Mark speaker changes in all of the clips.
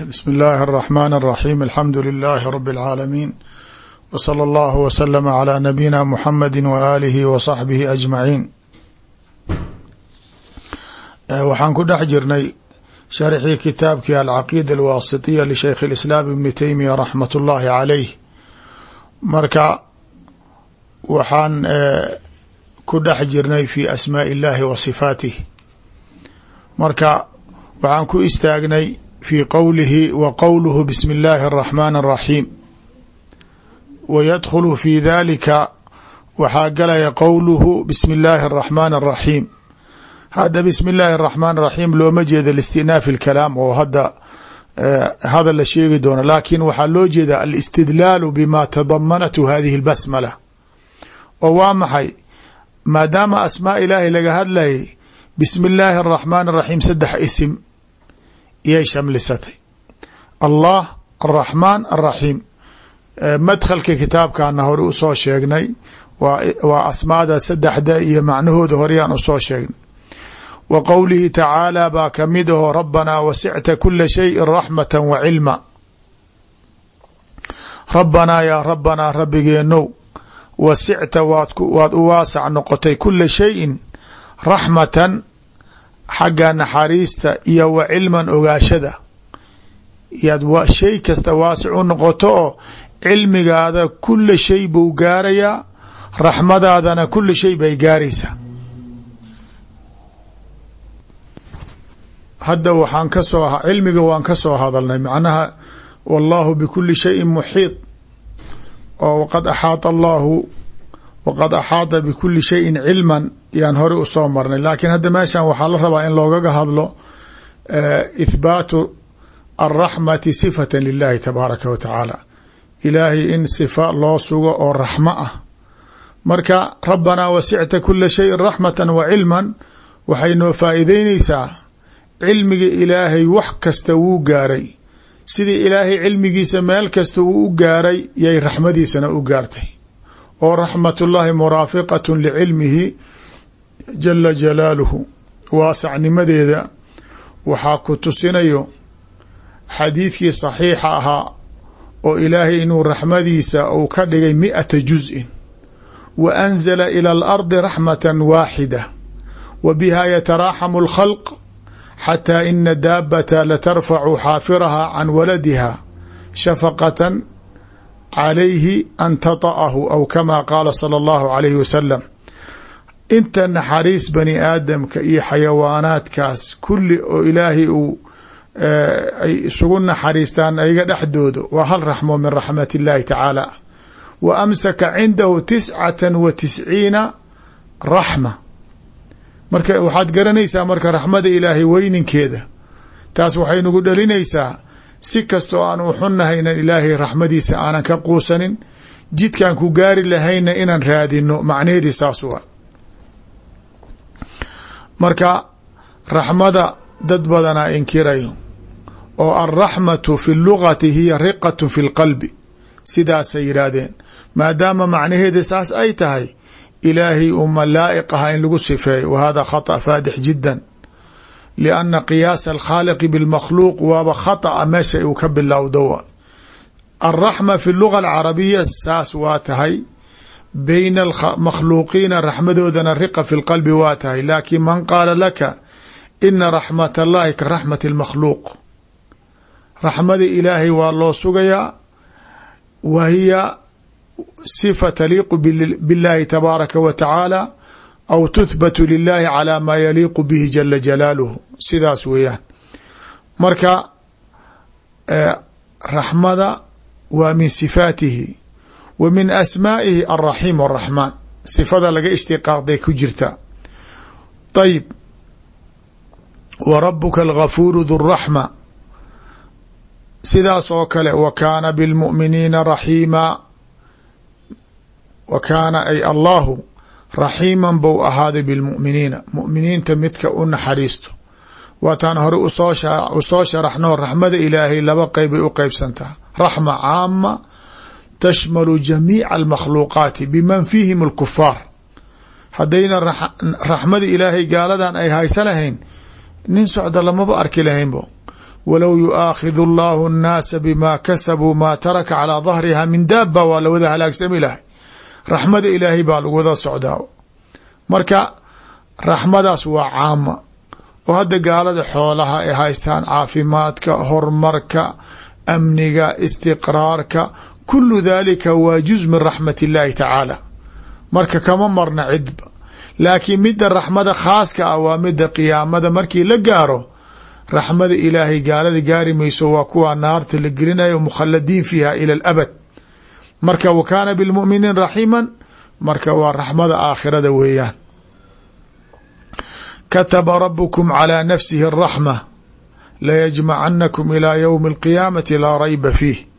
Speaker 1: bsmi اllahi الرحmn الرaxيm alxamdu لilh rb العaalamiin wslى اllah wslm عlى nabiyina mxamedi waalihi wصaxbihi aجmaciin waxaan ku dhex jirnay sharxii kitaabkii alcaqiida alwaasitiya lishaykh اlislaam ibni teymiya raxmat اllahi caleyh marka waxaan ku dhex jirnay fi asmaaءi اllahi wa sifaatih marka waxaan ku istaagnay fi qowlihi wa qowluhu bismi اllahi الraxmaan الraxiim wa yadkhulu fi dalika waxaa galaya qowluhu bismi اllahi الraxmaan الraxiim hadda bismi اllahi الraxmaan الraxiim looma jeeda liistinaaf اlkalaam oo hadda hadal la sheegi doono laakin waxaa loo jeeda alistidlaalu bima tadamanathu hadihi اlbasmala oo waa maxay maadaama asmaa ilaahi laga hadlayay bismi اllaahi الraxmaan الraxiim saddex isim yay shamlisatay allah araxmaan araxiim madkhalka kitaabkaana hore u soo sheegnay waa waa asmaada saddexda iyo macnahooda horeyaan u soo sheegnay wa qowlihi tacaalaa baa ka mid aho rabbanaa wasicta kula shayin raxmata wa cilma rabbanaa yaa rabbanaa rabbigeenow wasicta waad u waasac noqotay kula shayin raxmatan xagga naxariista iyo wa cilman ogaashada. Yaad shay kasta waasic u noqoto oo cilmigaada kula shay buu gaarayaa raxmadaadana kula shay bay gaaraysaa hadda waxaan ka soo cilmiga waan ka soo hadalnay macnaha wallahu bikuli shayin muxiid oo waqad axaata allahu waqad axaata bikuli shayin cilman yaan hore u soo marnay. Laakiin hadda meeshan waxaa la rabaa in loogaga hadlo ithbaatu alraxmati sifata lilahi tabaaraka wa tacaala. Ilaahay in sifa loo sugo oo raxmo ah. Marka rabbanaa wasicta kula shayin raxmata wa cilman waxay noo faa'iideyneysaa cilmiga ilaahay wax kasta wuu gaaray. Sidii ilaahay cilmigiisa meel kasta uu u gaaray yay raxmadiisana u gaartay. Oo raxmatullaahi muraafiqatu licilmihi jala jalaaluhu waasacnimadeeda waxaa ku tusinayo xadiidkii saxiixa ahaa oo ilaahay inuu raxmadiisa uu ka dhigay miata juz'in wa anzala ila alardi raxmata waaxida wa biha yataraaxamu alkhalq xataa ina daabata latarfacu xaafiraha can waladiha shafaqatan calayhi an tata'ahu aw kama qaala sala allahu alayhi wasalam inta naxariis bani aadamka iyo xayawaanaadkaas kulli oo ilaahay uu ay isugu naxariistaan ayaga dhexdooda waa hal raxmo min raxmat illahi tacaala. Wa amsaka cindahu tiscata wa tisciina raxma. Marka waxaad garanaysaa marka raxmada ilaahay weyninkeeda taas waxay nagu dhalinaysaa si kastoo aan u xunnahaynan ilaahay raxmadiisa aanan ka quusanin jidkaan ku gaari lahayna inaan raadino macnaheedii saas waa marka raxmada dad badanaa inkirayo. Oo alraxmatu fi lugati hiya riqatu fi lqalbi. Sidaasay yidhaahdeen maadaama macnaheeda saas ay tahay ilaahay uma laa'iq aha in lagu sifeeyo wa hada khata faadix jiddan. Lianna qiyaasa alkhaaliqi bilmakhluuq waaba khata'a meesha uu ka bilowdowa alraxma fi luga alcarabiya saas waa tahay bayna makhluuqiina raxmadoodana riqa fi lqalbi waa tahay. Laakiin man qaala laka ina raxmat allahi ka raxmati lmakhluuq raxmada ilaahay waa loo sugayaa wa hiya sifa taliiqu biاllahi tabaaraka wa tacaala aw tuhbatu lilahi calaa maa yaliiqu bihi jala jalaaluhu. Sidaas weeyaan. Marka eh, raxmada waa min sifaatihi wa min asmaa'ihi alraxiim waraxmaan sifada laga ishtiqaaqday ku jirta. Ayib wa rabuka algafuuru du raxma sidaas oo kale wa kaana bilmu'miniina raxiima wa kaana ay allahu raxiiman bou ahaaday bilmu'miniina mu'miniinta midka u naxariisto. Waataan hore u soo u soo sharaxno raxmada ilaahay laba qeyb ay u qeybsantaha raxma caama tashmalu jamiica almakhluuqaati biman fiihim alkufaar haddayna raxmada ilaahay gaaladan ay haysa lahayn nin socda lamaba arki lahaynbo walow yuaakhidu allahu annaasa bima kasabuu maa taraka calaa dahriha min daaba waa lawada halaagsami lahay raxmada ilaahay baa lagu wada socdaa marka raxmadaas waa caama oo hadda gaalada xoolaha ay haystaan caafimaadka horumarka amniga istiqraarka kulu daalika wa juz min raxmat illaahi tacaala marka kama marna cidba. Laakiin midda raxmada khaaska ah waa midda qiyaamada. Markii la gaaro raxmada ilaahay gaalada gaari mayso waa kuwa naarta la gelinayo mukhaladiin fiiha ila alabad. Marka wa kaana bilmu'miniin raxiiman marka waa raxmada aakhirada weeyaan. Kataba rabukum calaa nafsihi araxma layajmacanakum ilaa ywmi alqiyaamati laa rayba fiih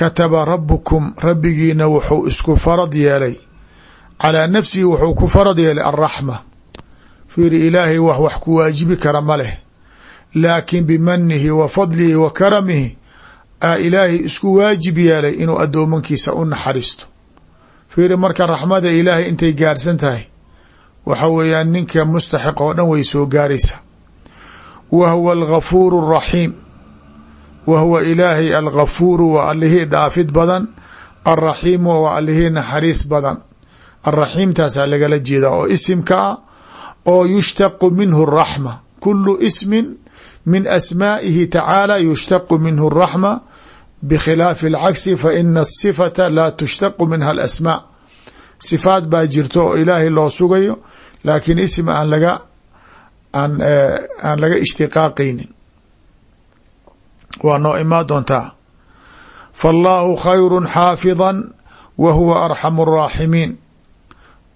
Speaker 1: kataba rabukum rabbigiina wuxuu isku farad yeelay. Calىa nafsihi wuxuu ku farad yeelay alraxma fiiri ilaahay wax wax ku waajibi kara ma leh. Laakin bimanihi wa fadlihi wa karamihi aa ilaahay isku waajib yeelay inuu addoomankiisa u naxariisto. Fiiri marka raxmada ilaahay intay gaarsan tahay waxa weeyaan ninka mustaxiq oo dhan way soo gaaraysaa. Wa huwa algafuuru alraxiim wa huwa ilaahay algafuuru waa allihii dhaafid badan alraxiimu waa allihii naxariis badan. Alraxiimtaasaa lagala jeedaa oo isimka ah oo yushtaqu minhu araxma kulu ismin min asmaa'ihi tacaala yushtaqu minhu araxma bikhilaafi alcagsi fa ina asifata laa tushtaqu minha alasmaa. Sifaad baa jirto oo ilaahay loo sugayo laakiin ism aan laga aan aan laga ishtiqaaqaynin waa noo imaa doontaa faallaahu khayru xaafida wa huwa arxamu araaximiin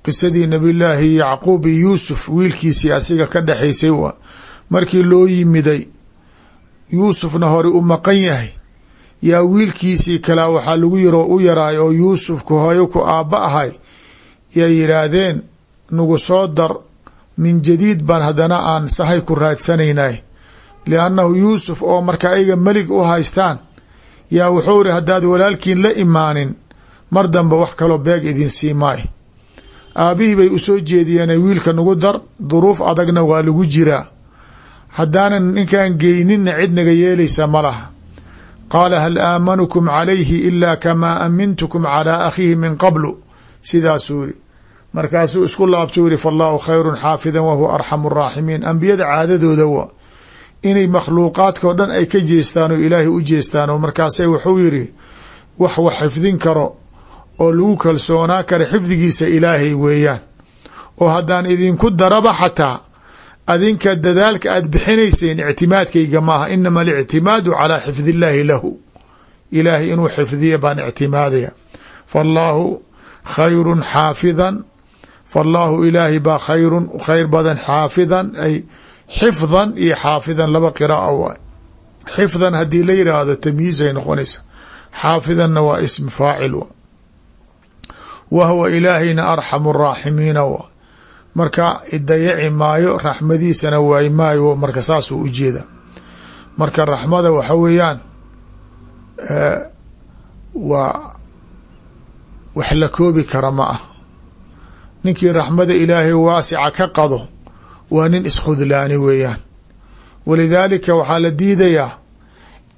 Speaker 1: qisadii nabiyllaahi yacquub iyo yuusuf wiilkiisii asiga ka dhexaysay markii loo yimiday. Yuusufna hore u maqan yahay. Yaa wiilkiisii kalaa waxaa lagu yiro u yaraay oo yuusufka hooyo ku aabba ahay. Yaa yidhaahdeen nagu soo dar min jadiid baan haddana aan sahay ku raadsanaynay liannahu yuusuf oo marka ayaga melig u haystaan yaa wuxuu iri haddaad walaalkiin la imaanin mar dambe wax kaloo beeg idin sii maay aabbihii bay u soo jeediyeen wiilka nagu dar duruuf adagna waa lagu jiraa haddaanan ninkaan geyninna cid naga yeelaysa ma laha qaala hal aamanukum calayhi ilaa kamaa amintukum calaa akhiihi min qablu sidaasuu yiri markaasuu isku laabtuu yihi faallaahu khayrun xaafidan wahuwa arxamu araaximiin ambiyada caadadooda wa inay makhluuqaadka dhan ay ka jeestaan oo ilaahay u jeestaan oo markaasay wuxuu yidhi wax wax xifdin karo oo lagu kalsoonaa kara xifdigiisa ilaahay weeyaan. Oo haddaan idinku daraba xataa adinka dadaalka aad bixinayseen ictimaadkayga maaha inama alictimaadu calaa xifdi illaahi lahu. Ilaahay inuu xifdiya baan ictimaadaya. Faallaahu khayrun xaafidan. Faallaahu ilaahay baa khayrun khayr badan xaafidan. Ay xifdan iyo xaafidan laba qiraaa waay. Xifdan haddii la yidhaahdo tamyiizay noqonaysa xaafidanna waa ism faacil wa wa huwa ilaahayna arxamu raaximiina wa marka idayaci maayo raxmadiisana waay maayo marka saasuu jeeda. Marka raxmada waxa weeyaan waa wax la koobi kara ma ah. Ninkii raxmada ilaahay waasica ka qado waa nin iskhudlaani weeyaan. Walidaalika waxaa la diidayaa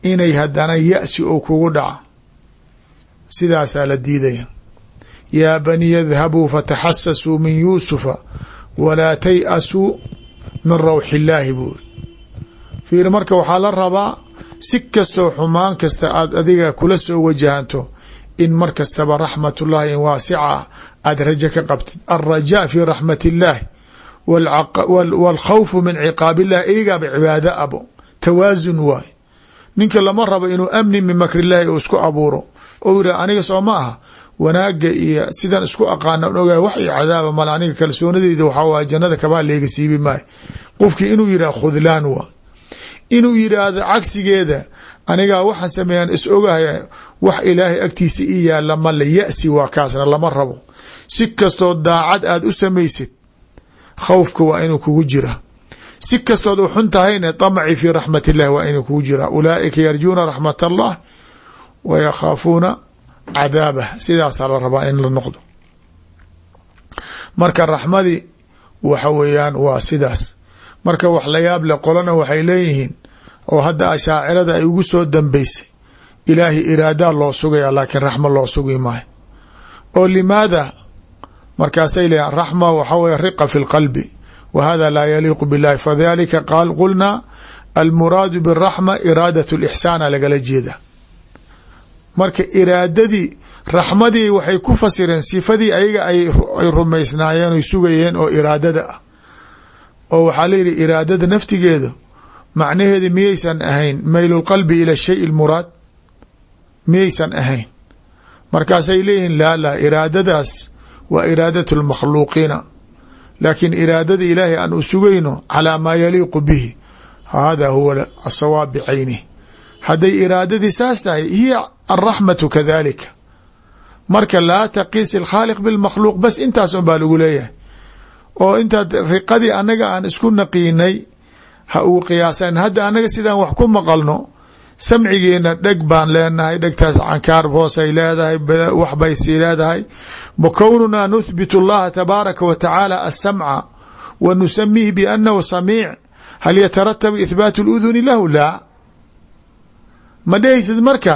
Speaker 1: inay haddana ya-si oo kugu dhaca sidaasaa la diidaya. Yaa bani yadhabuu fataxasasuu min yuusufa walaa tay-asuu min rawxi illaahi buuri. Fiir marka waxaa la rabaa si kastoo xumaan kasta aad adiga kula soo wajahanto in mar kastaba raxmat in waasica ah aada rajo ka qabtid. Alrajaa fi raxmat illaahi wاlkhawfu min ciqaab illahi eegaaba cibaado abo tawaasun waay ninka lama rabo inuu amni min makr illahi uu isku abuuro ou yidhah aniga soo ma aha wanaaga iyo sidan isku aqaana ogaay wax iyo cadaaba male aniga kalsoonadeyda waxaa waay jannada kabaa leega siibi maayo qofkii inuu yidhah khudlaan waay inuu yidhaahdo cagsigeeda anigaa waxaan sameeyaan is ogahaya wax ilaahay agtiisa ii yaalla male ya-si waa kaasna lama kastoo daacad aada u khawfka waa inuu kugu jira si kastood u xun tahayna طamci fi raxmat اllahi waa inuu kugu jira ulaaئika yarjuuna raxmat اllah wa yakhaafuuna cadaabah sidaasaa la rabaa in la noqdo marka raxmadi waxa weeyaan waa sidaas marka wax la yaab le qolana waxay leeyihiin oo hadda ashaacirada ay ugu soo dambeysay ilaahay iraadaa loo sugaya laakiin raxma loo sugi maayo oo limaada markaasay leeyihiin raxma waxa weye riqa fi lqalbi wa hada laa yaliiqu billahi fadalika qaal qulna almuraadu biraxma iraadat lixsaana lagala jeeda. Marka iraadadii raxmadii waxay ku fasireen sifadii ayaga ay rumaysnaayeen oy sugayeen oo iraadada ah. Oo waxaa layihi iraadada naftigeeda macnaheeda miyaysan ahayn maylu lqalbi ila shay lmuraad miyaysan ahayn. Markaasay leeyihiin laa laa iraadadaas waa iraadat lmakhluuqiina laakiin iraadada ilaahay aan u sugayno calaa maa yaliiqu bihi. Hada huwa asawaab bicaynih hadday iraadadii saas tahay hiya alraxmatu kadalika marka laa taqis ilkhaaliq bilmakhluuq bas intaas un baa lagu leeyahay. Oo intaad riqadii annaga aan isku naqiinay ha uu qiyaasan. Hadda annaga sidaan wax ku maqalno samcigeena dheg baan leenahay dhegtaas cankaar hoosay leedahay wax bay sii leedahay wa kownunaa nuthbit اllaha tabaaraka wa tacaala aلsamca wa nusamiih biannahu samiic hal yataratabu ithbaat اluduni lahu laa ma dhehaysid marka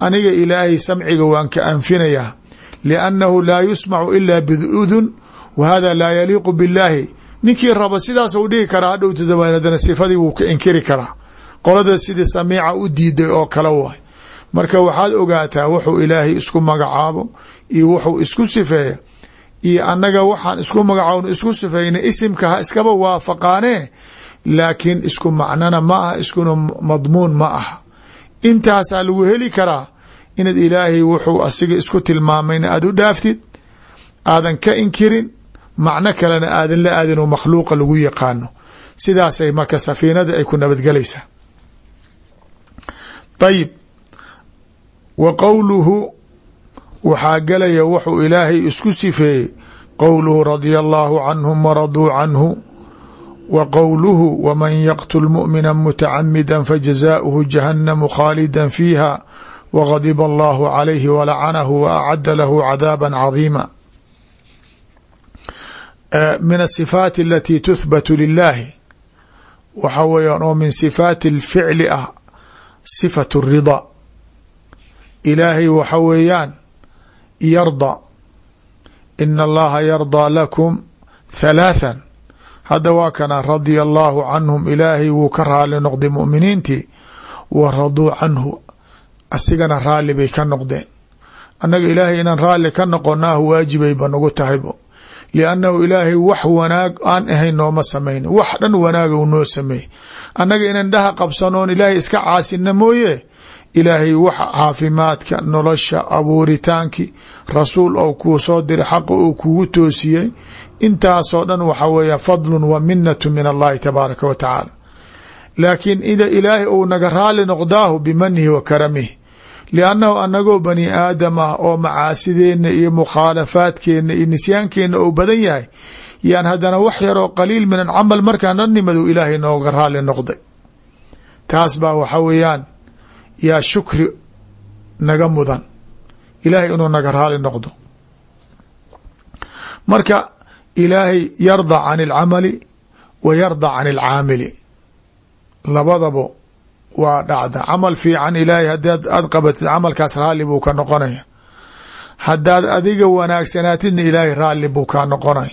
Speaker 1: aniga ilaahay samciga waan ka anfinayaa liannahu laa yusmacu ila biudun wa hada laa yaliiqu biاllaahi ninkii raba sidaas u dhihi karaa hadhowta dabaadana sifadii wuu ka inkiri karaa qolada sidii samiica u diiday oo kale waay. Marka waxaad ogaataa wuxuu ilaahay isku magacaabo iyo wuxuu isku sifeeya iyo annaga waxaan isku magacaabno isku sifeyna isimka ha iskaba waafaqaanee laakiin isku macnona ma aha iskuna madmuun ma aha. Intaasaa lagu heli karaa inaad ilaahay wuxuu asiga isku tilmaamayna aada u dhaaftid aadan ka inkirin macno kalena aadan la aadin oo makhluuqa lagu yaqaano. Sidaasay marka safiinada ay ku nabadgelaysaa ayib wa qowluhu waxaa gelaya wuxuu ilaahay isku sifeeyey. Qowluhu radia allaahu canhum waraduu canhu wa qowluhu waman yaqtul mu'mina mutacamida fajazaؤuhu jahannamu khaalida fiiha. Wagadiba allahu calayhi walacanahu wa acadda lahu cadaaba cadiima. Min asifaati alati tuhbatu lilahi waxa weeyaan oo min sifaati اlficli ah sifatu الrida ilaahay waxa weeyaan yarda. Ina allaha yardaa lakum halaathan hadda waa kana radia allahu canhum ilaahay wuu ka raali noqday mu'miniintii. Wa raduu canhu asigana raalli bay ka noqdeen. Annaga ilaahay inaan raalli ka noqonaahu waajibayba nagu tahaybo liannahu ilaahay wax wanaag aan ahayn nooma samayno wax dhan wanaaga u noo sameeyey annaga inan dhaha qabsanoon ilaahay iska caasina mooye ilaahay wax caafimaadka nolosha abuuritaankii rasuul ou kuu soo diray xaqa uu kugu toosiyey intaasoo dhan waxa weeya fadlun wa minatu min allahi tabaaraka wa tacaala laakiin ida ilaahay uu naga raali noqdaahu bimanihi wa karamihi liannahu annagoo bani aadam ah oo macaasideenna iyo mukhaalafaadkeenna iyo nisyaankeenna uu badan yahay yaan haddana wax yaroo qaliil min alcamal markaan la nimadu ilaahay nooga raali noqday taas baa waxa weeyaan yaa shukri naga mudan ilaahay inuu naga raali noqdo marka ilaahay yarda can alcamali wa yarda can alcaamili labadaba waa dhacda. Camal fiican ilaahay hadaad aad qabatid camalkaas raalli buu ka noqonaya. Haddaad adiga wanaagsanaatidna ilaahay raalli buu kaa noqonaya.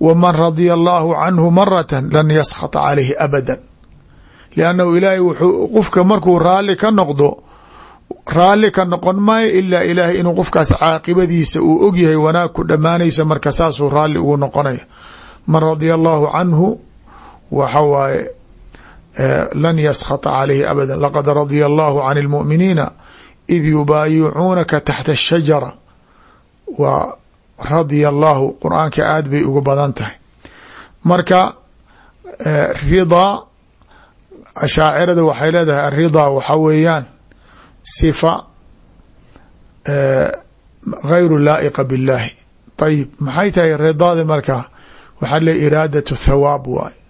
Speaker 1: Waman radia allaahu canhu maratan lan yaskhata calayhi abadan. Liannahu ilaahay wuxuu qofka markuu raalli ka noqdo raalli ka noqon maayo ilaa ilaahay inuu qofkaas caaqibadiisa uu ogyahay wanaag ku dhammaanaysa marka saasuu raalli ugu noqonaya. Man radia allaahu canhu waxa waaye Eh, lan yaskhata calayhi abada laqad radia allahu can اlmu'miniina id yubaayicuunaka taxta ashajara waa radia allahu qur'aanka aad bay uga badan tahay. Marka eh, ridaa ashaacirada waxay leedahay aridaa waxaa weeyaan sifa eh, gayru laa'iqa biاllaahi ayib maxay tahay ridaadi markaa waxaa le iraadat thawaab waaye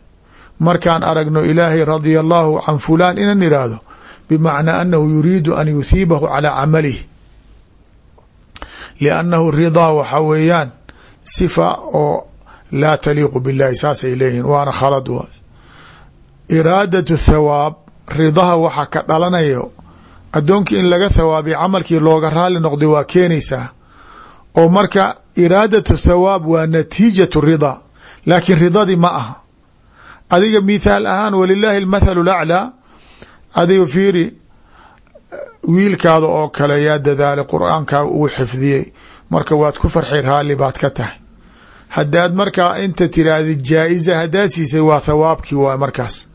Speaker 1: markaan aragno ilaahay radia allahu can fulaan inan iraahdo bimacnaa anahu yuriidu an yuhiibahu calaa camalih liannahu ridaa waxa weeyaan sifa oo laa taliiqu billahi saasay leeyihiin waana khalad waay. Iraadatu thawaab ridaha waxa ka dhalanayo addoonkii in laga thawaabiyo camalkii looga raali noqday waa keenaysaa. Oo marka iraadatu thawaab waa natiijatu ridaa laakiin ridadii ma aha adiga mithaal ahaan walilaahi almathalu laclaa adiga fiiri wiilkaada oo kale yaa dadaalay qur'aankaa uu xifdiyey. Marka waad ku farxay raalli baad ka tahay. Haddaad markaa inta tiraahda jaa-isa haddaad siisay waa thawaabkii waa markaas.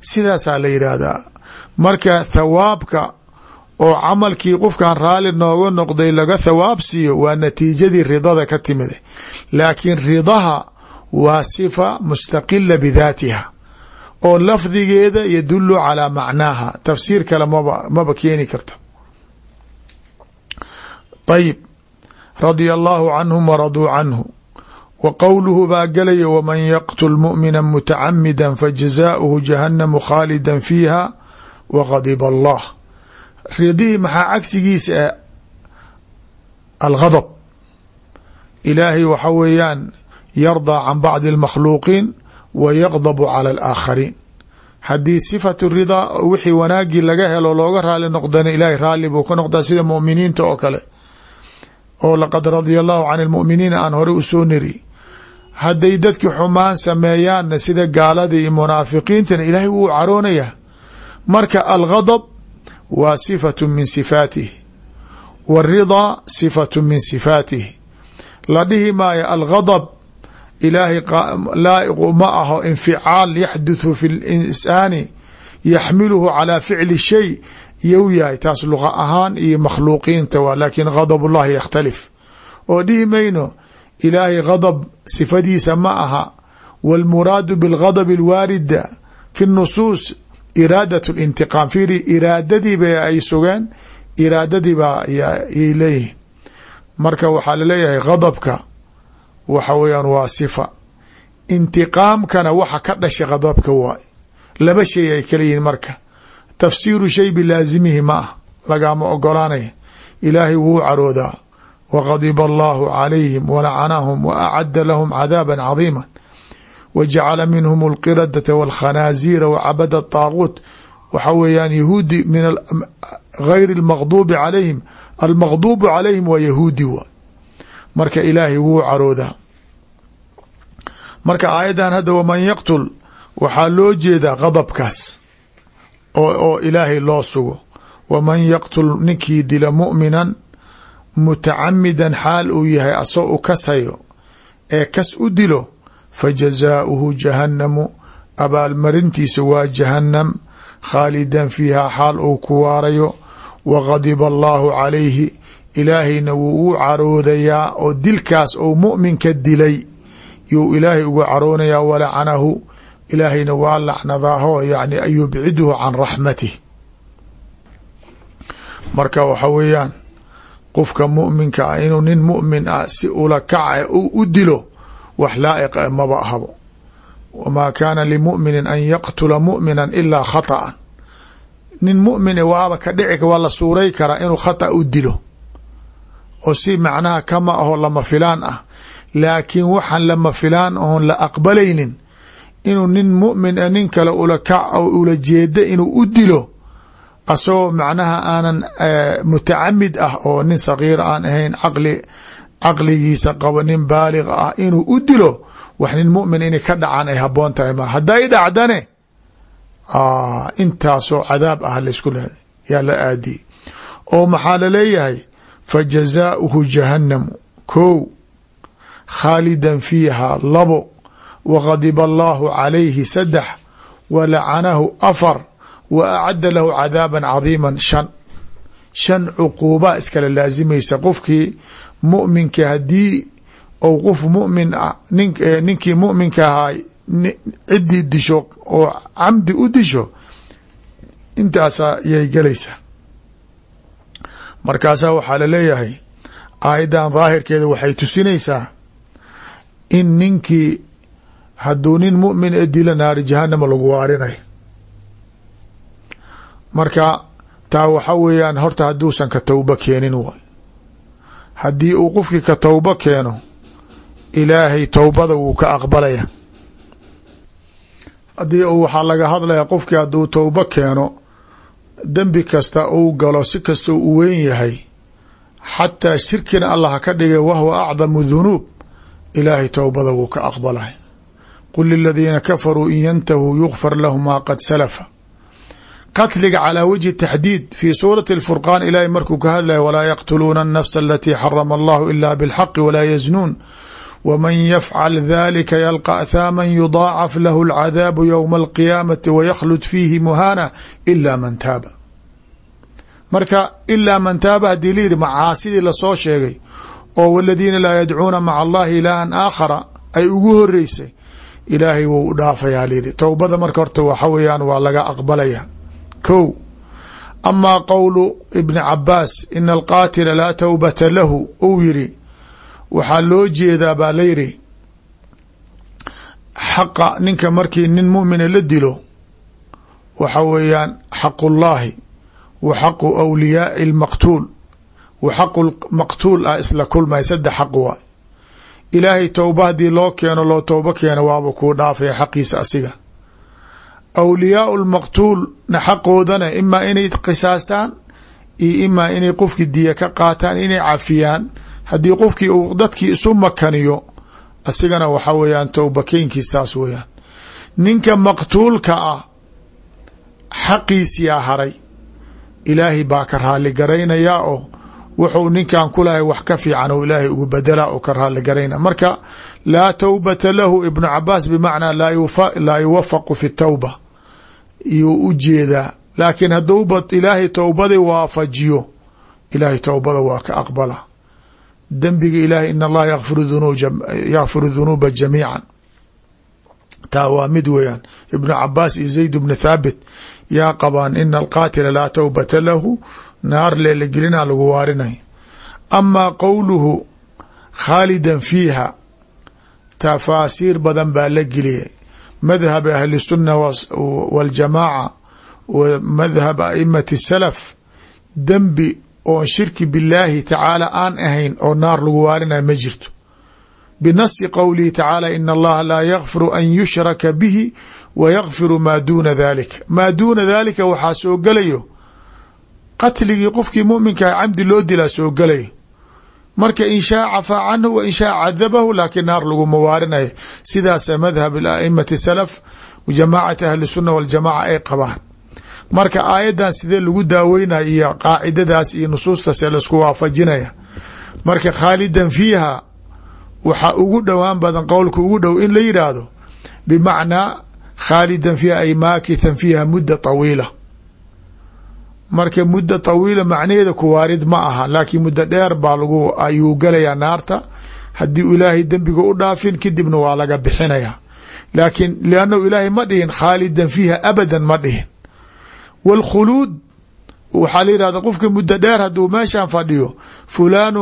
Speaker 1: Sidaasaa la yidhaahdaa. Marka thawaabka oo camalkii qofkan raalli nooga noqday laga thawaab siiyo waa natiijadii ridada ka timida laakiin ridaha waa sifa mustaqila bidaatiha oo lafdigeeda yadulu calaa macnaaha. Tafsiir kale maba maba keeni karta. Ayib radia allahu canhum waraduu canhu. Wa qowluhu baa gelaya waman yaqtul mu'mina mutacamida fajazaauhu jahannamu khaalida fiiha waqadiba allah. Ridihii maxaa cagsigiisa ah? Alghadab. Ilaahay yardaa can bacdi almakhluuqiin wa yaqdabu cala alaakhariin. Haddii sifatu ridaa wixii wanaagii laga helo looga raali noqdana ilaahay raalli buu ka noqdaa sida mu'miniinta oo kale. Oo laqad radia allahu can almu'miniina aan hore u soo niri hadday dadki xumaan sameeyaanna sida gaaladii iyo munaafiqiintana ilaahay wuu caroonayaa. Marka alghadab waa sifatu min sifaatihi waridaa sifatu min sifaatihi. La dhihi maayo alghadab ilaahay laa'iqu ma aho inficaal yaxduthu fi linsaani yaxmiluhu calaa ficli shay you yahay taas luqa ahaan iyo makhluuqiinta waa laakiin ghadab ullahi yakhtalif oo dhihi mayno ilaahay ghadab sifadiisa ma aha wاlmuraadu biاlghadab اlwaarida fi الnusuus iraadat اlintiqaam fiiri iraadadiiba ay sugeen iraadadiiba yay leeyihin marka waxaa laleeyahay ghadabka waxa weyaan waa sifa. Intiqaamkana waxa ka dhashay qadabka waay laba shay ay kala yihiin marka. Tafsiiru shay bilaasimihi ma ah lagaama ogolaanaya ilaahay wuu caroodaa. Waqadiba allaahu calayhim walacanahum wa acadda lahum cadaaban cadiima wajacala minhum alqiradata walkhanaasiira wacabada taaguut waxa weeyaan yahuudi min gayri almaqduubi calayhim. Almaqduubu calayhim waa yahuudi waay marka ilaahay wuu caroodaa marka aayaddan hadda waman yaqtul waxaa loo jeedaa qadabkaas oo ilaahay loo sugo. Waman yaqtul ninkii dila mu'minan mutacamidan xaal uu yahay asoo u kasayo ee kas u dilo fa jazaauhu jahannamu abaalmarintiisa waa jahannam khaalidan fiiha xaal uu ku waarayo. Wa gadiba allaahu calayhi ilaahayna wuu u caroodayaa oo dilkaas ou mu'minka dilay yuu ilaahay uga caroonayaa walacanahu. Ilaahayna waa lacnadaaho yani an yubciduhu can raxmatih marka waxa weeyaan qofka muminka ah inuu nin mumin ah si ula kaca u dilo wax laa'iq a maba ahabo. Wamaa kaana limuminin an yaqtula mumina ilaa khaطأa nin mumin waaba ka dhici waa la suuray karaa inuu khata u dilo. Oo si macnaha kama aho lama filaan ah laakiin waxaan lama filaan oon la aqbalaynin inuu nin mumin a nin kale ula kac o ula jeeda inuu u dilo asagoo macnaha aanan mutacamid ah oo nin sagiir aan ahayn caqli caqligiisa qabo nin baaliq ah inuu u dilo wax nin mumin inay ka dhacaan ay haboon tahay ma hadday dhacdane? Intaasoo cadaab ah laysku leeday yaa la aadiyey oo maxaa la leeyahay fa jazaauhu jahannamu kow khaalidan fiiha labo wa gadiba allaahu calayhi saddex wa lacanahu afar wa acadda lahu cadaaban cadiiman shan. Shan cuquubaa iskala laasimaysa qofkii muminka haddii ou qof mumin ah nin ninkii muminka ahaa ciddii disho oo camdi u disho intaasaa yay gelaysaa markaasaa waxaa la leeyahay aayaddan daahirkeeda waxay tusinaysaa in ninkii hadduu nin mumin e dila naari jahanama lagu waarinayo. Marka taa waxa weeyaan horta hadduusan ka towbo keenin waay. Haddii uu qofkii ka towbo keeno ilaahay towbada wuu ka aqbalaya. Haddii uu waxaa laga hadlaya qofkii hadduu towbo keeno dembi kasta uu galo si kasta u weyn yahay xataa shirkina allah ka dhigay wahwa acdamu dunuub ilaahay towbada wuu ka aqbalay. Qul liladiina kafaruu in yantahuu yukfar lahum maa qad salafa. Qatliga calaa wajhi taxdiid fii suurati alfurqaan ilaahay markuu ka hadlaya walaa yaqtuluuna annafsa alatii xarama allahu ila bilxaqi walaa yaznuun. Wman yafcal dalika yalqa athaaman yudaacaf lahu alcadaabu ywma alqiyaamati waykhlud fiihi muhaana ila man taaba. Marka ilaa man taaba haddii la yidhi macaasidii oo waladiina laa yadcuuna maca allahi ilaahan aakhara ay ugu horeysay ilaahay wou u dhaafayaa layidhi towbada marka horta waxa weeyaan waa laga aqbalaya. Ko amaa qowlu ibni cabaas ina alqaatila laa towbata lahu uu yidhi waxaa loo jeedaa baa la yidhi xaqa ninka markii nin mumina la dilo waxa weeyaan xaqullaahi wa xaqu awliyaai lmaqtuul wa xaqu maqtuul ah isla kulmay saddex xaq waay ilaahay towba haddii loo keeno loo towbo keeno waaba kuu dhaafaya xaqiisa asiga. Awliyaau lmaqtuulna xaqoodana imaa inay qisaastaan iyo imaa inay qofkii diya ka qaataan inay cafiyaan. Haddii qofkii uu dadkii isu makaniyo asigana waxa weeyaan towba keenkii saas weeyaan. Ninka maqtuulka ah xaqiisiyaa haray. Ilaahay baa ka raali garaynayaa oo wuxuu ninkan kulahay wax ka fiican oo ilaahay ugu bedelaa oo ka raali garaynaya marka laa towbata lahu ibnu cabaas bimacnaa laa yuwafaqu fi towba iyuu u jeedaa. Laakiin hadduuba ilaahay towbadii waafajiyo ilaahay towbada waa ka aqbala. Dembiga ilaahay in allaha yakfiru dunuuba jamiica taa waa mid weeyaan. Ibnu cabaas iyo zayd bnu thaabit yaa qabaan ina alqaatila laa towbata lahu naar leela gelina lagu waarinay amaa qowluhu khaalidan fiiha tafaasiir badan baa la geliyay. Madhab ahli sunna waljamaaca wa madhab aimati salaf dembi oon shirki billaahi tacaala aan ahayn oo naar lagu waarinaya ma jirto. Binasi qowlihi tacaala ina allaha laa yakfiru an yushraka bihi wa yakfiru maa duuna dalika maa duuna dalika waxaa soo gelayo qatligii qofkii muminkaa camdi loo dilaa soo gelayo marka in shaa cafaa canhu wa in shaa cadabahu laakiin naar laguma waarinayo sidaasa madhab aimati salaf jamaacati ahli sunna waljamaca ay qabaan. Marka aayaddan sidee lagu daaweynaya iyo qaacidadaas iyo nusuustaasee la isku waafajinaya. Marka khaalidan fiiha waxaa ugu dhowaan badan qowlka ugu dhow in la yidhaahdo bimacnaa khaalidan fiiha ay maakithan fiiha mudda tawiila marka mudda tawiila macnaheeda kuwaarid ma aha laakiin muddo dheer baa lagu ayuu galayaa naarta. Haddii ilaahay dembiga u dhaafin kadibna waa laga bixinaya laakiin liannahu ilaahay ma dhihin khaalidan fiiha abadan ma dhihin. Wاlkhuluud waxaa la yihahda qofka muddo dheer hadduu meeshan fadhiyo fulaanu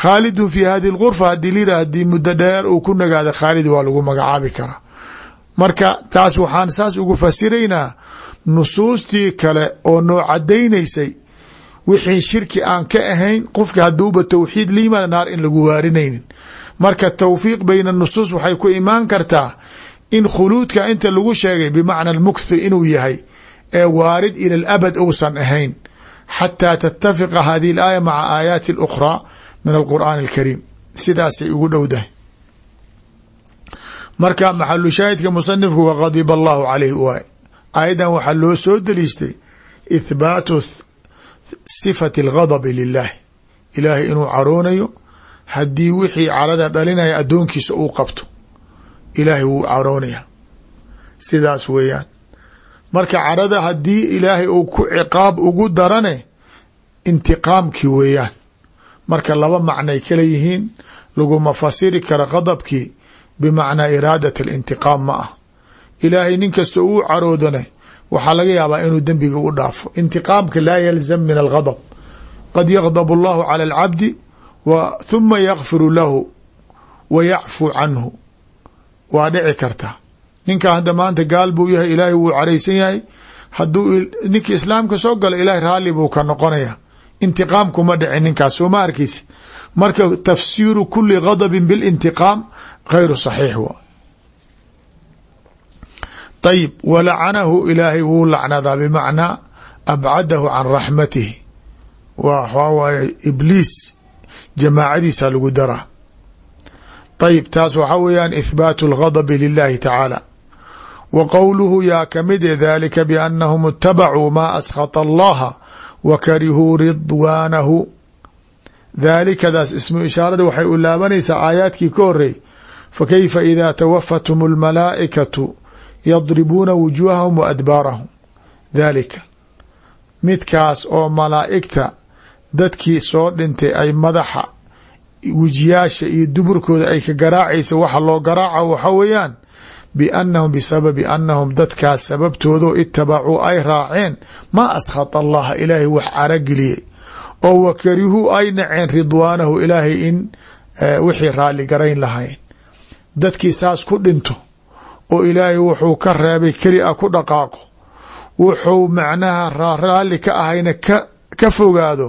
Speaker 1: khaalidun fi hadi اlgurfa haddii la yihah haddii muddo dheer uu ku nagaada khaalid waa lagu magacaabi karaa. Marka taas waxaan saas ugu fasiraynaa nusuustii kale oo noo cadaynaysay wixii shirki aan ka ahayn qofka haduuba towxiid la naar in lagu waarinaynin. Marka tawfiiq bayna nusuus waxay ku imaan kartaa in khuluudka inta lagu sheegay bimacna almukthi inuu yahay ee waarid ila alabad uusan ahayn xataa tattafiqa hadihi alaaya maca aayaati اlukhraa min alqur'aani alkariim. Sidaasay ugu dhowdahay marka maxalu shaahidka musanifku waqadiba allahu calayh waay aayaddan waxaa loo soo deliishtay ithbaatu sifati alghadabi lilahi ilaahay inuu caroonayo haddii wixii carada dhalinaya addoonkiisa uu qabto ilaahay wuu caroonaya sidaas weeyaan. Marka carada haddii ilaahay uu ku ciqaab ugu darane intiqaamkii weeyaan. Marka laba macnay kala yihiin laguma fasiri kara qadabkii bimacnaa iraadat alintiqaam ma ah ilaahay nin kasta uu caroodane waxaa laga yaabaa inuu dembiga u dhaafo. Intiqaamka laa yalzam min alghadab. Qad yagdab allahu cala alcabdi thuma yakfiru lahu wa yacfu canhu. Waa dhici karta. Ninka hadda maanta gaal buu yahay ilaahay wuu caraysan yahay. Hadduu ninkii islaamka soo galo ilaahay raalli buu ka noqonaya. Intiqaam kuma dhici ninkaas soo ma arkeysa marka tafsiiru kuli gadabin bilintiqaam gayru saxiix wa ayib walacanahu ilaahay wuu lacnadaa bimacnaa abcadahu can raxmatihi. Waxaa waaye ibliis jamaacadiisa lagu daraa. Ayib taas waxaa weeyaan ithbaatu اlghadabi lilahi tacaala. Wa qowluhu yaa kamide dalika biannahum itabacuu maa askhata allaha wa karihuu ridwaanahu. Daalikadaas ismu ishaarada waxay u laabanaysaa aayaadkii ka horeey fakayfa ida tawafathum اlmalaa'ikatu yadribuuna wujuuhahum wa adbaarahum. Daalika midkaas oo malaa'igta dadkii soo dhintay ay madaxa wejiyaasha iyo duburkooda ay ka garaacaysa waxa loo garaaca waxa weeyaan biannahum bisababi annahum dadkaas sababtoodo itabacuu ay raaceen maa askhata allaha ilaahay wax carageliyey oo wa karihuu ay naceen ridwaanahu ilaahay in wixii raalli garayn lahayn. Dadkii saas ku dhinto oo ilaahay wuxuu ka reebay keli a ku dhaqaaqo. Wuxuu macnaha raalli ka ahayna ka fogaado.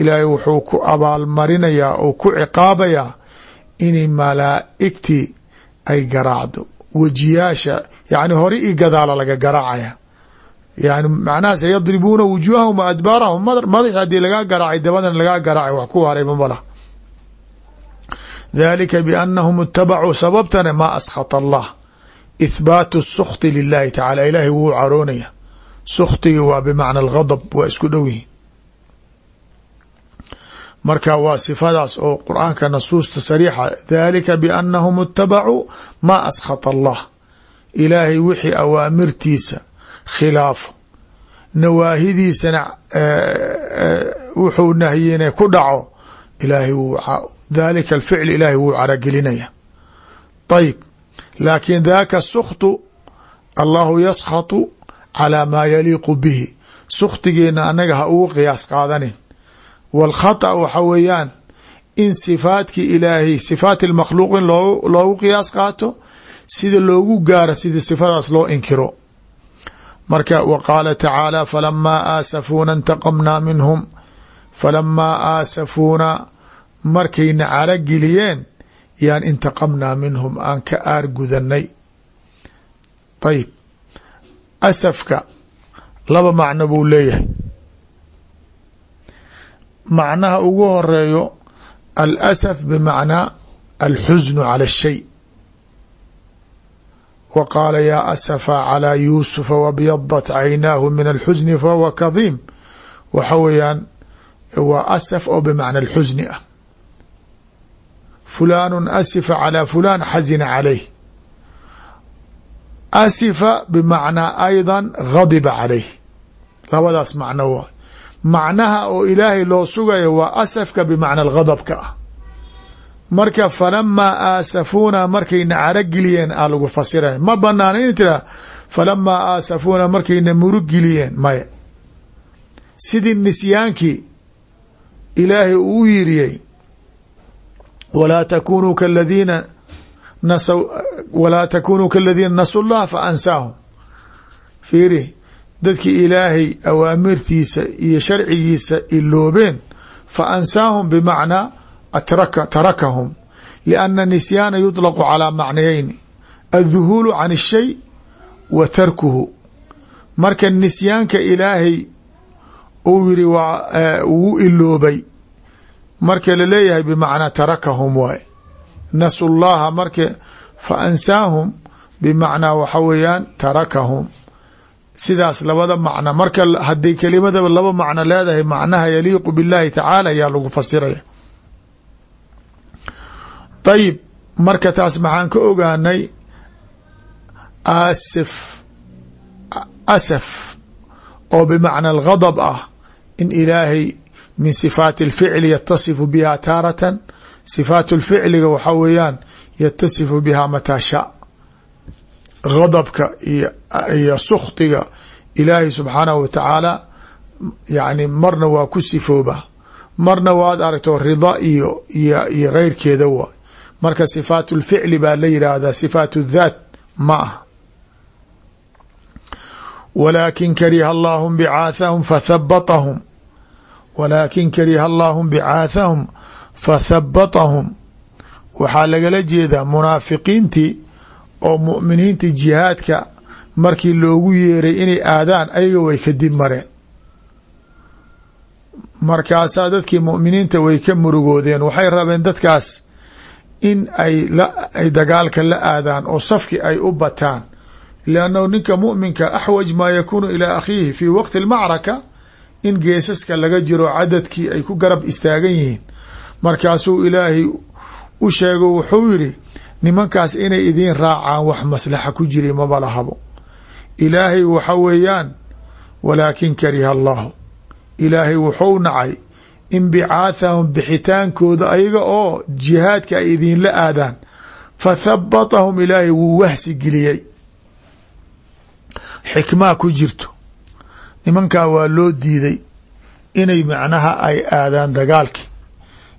Speaker 1: Ilaahay wuxuu ku abaalmarinayaa oo ku ciqaabayaa inay malaa'igtii ay garaacdo. Wejiyaasha yani hore io gadaala laga garaacaya. Yani macnaha sayadribuuna wujuuhahum adbaarahum. Madaxi haddii lagaa garaacay dabadana lagaa garaacay wax ku haray mamala dalika biannahum itabacuu sababtana maa askhata allah ithbaatu sukti lilahi tacala ilaahay wuu caroonaya suktiga waa bimacna alghadab waa isku dhow yihiin marka waa sifadaas oo qur'aanka nasuusta sariixa dalika biannahum itabacuu maa askhata allah ilaahay wixii awaamirtiisa khilaafo nawaahidiisana wuxuu nahyine ku dhaco ilaahay dalika alficl ilaahay wuu caragelinaya ayib laakiin daaka sukhtu allahu yaskhatu calaa maa yaliiqu bihi sukhtigeena annaga ha ugu qiyaas qaadanin waalkhata waxa weeyaan in sifaadkii ilaahay sifaati lmakhluuq in loo loogu qiyaas qaato sida loogu gaaro sida sifadaas loo inkiro marka wa qaala tacaala falamaa aasafuuna intaqamnaa minhum falamaa aasafuuna markayna calageliyeen yaan intaqamnaa minhum aan ka aar gudanay ayib asafka laba macno buu leeyahay. Macnaha ugu horeeyo alasaf bimacnaa alxusnu cala ashay wa qaala yaa asafa calaa yuusufa wabyadat caynaahu min alxusni fahuwa kadiim waxa weeyaan waa asaf oo bimacna alxusni ah fulaanu asifa calىa fulaan xazina calayh asifa bimacnaa ayda gadiba calayh labadaas macno waa macnaha oo ilaahay loo sugayo waa asafka bimacna algadabka ah marka falamaa aasafuuna markayna carageliyeen aa lagu fasiraya ma banaana in tiraa falamaa aasafuuna markayna muruggeliyeen maya sidii nisyaankii ilaahay uu yiriyey ولا takunuu kaladiina walaa takunuu kaladiina nasu llah fa ansaahum fiiri dadkii ilaahay awaamirtiisa iyo sharcigiisa iloobeen fa بمعنى bimacnaa tarakahum lianna nisyaana yuطlaqu calaa macnayeyni adduhuulu can اshay wa tarkuhu marka nisyaanka ilaahay uu yiri wuu iloobay marka la leeyahay bimacnaa tarakahum waay. Nasu llaha fa ansaahum bimacnaa waxa weeyaan tarakahum. Sidaas labada macno marka hadday kelimadaba laba macno leedahay macnaha yaliiqu biاllahi tacaala ayaa lagu fasiraya. Ayib marka taas maxaan ka ogaanay asif asaf oo bimacna algadab ah in ilaahay min sifaati اlficli yatasifu biha taaratan. Sifaat lficliga waxaa weeyaan yatasifu biha mataa sha. Gadabka iyo suktiga ilaahay subxaanahu wa tacaala yani marna waa ku sifooba. Marna waad aragto rida iyo iyo keyrkeeda waay marka sifaat lficli baa la yidhaahdaa sifaat اdhaat ma ah walaakin kariha allahum bicaathahum fathabatahum walaakin kariha allahum bicaathahum fathabatahum waxaa lagala jeedaa munaafiqiintii oo mu'miniintii jihaadka markii loogu yeeray inay aadaan ayaga way kadib mareen. Markaasaa dadkii mu'miniinta way ka murugoodeen. Waxay rabeen dadkaas in ay ay dagaalka la aadaan oo safki ay u bataan. Liannahu ninka mu'minka axwaj maa yakuunu ilaa akhiihi fii waqti almacraka in geesaska laga jiro cadadkii ay ku garab istaagan yihiin. Markaasuu ilaahay u sheego wuxuu yidhi nimankaas inay idiin raacaan wax maslaxa ku jiri maba lahabo ilaahay waxa weeyaan walaakin kariha allahu ilaahay wuxuu nacay inbicaathahum bixitaankooda ayaga oo jihaadka ay idiinla aadaan fa thabatahum ilaahay wuu wahsi geliyey. Xikmaa ku jirto nimankaa waa loo diiday inay macnaha ay aadaan dagaalkii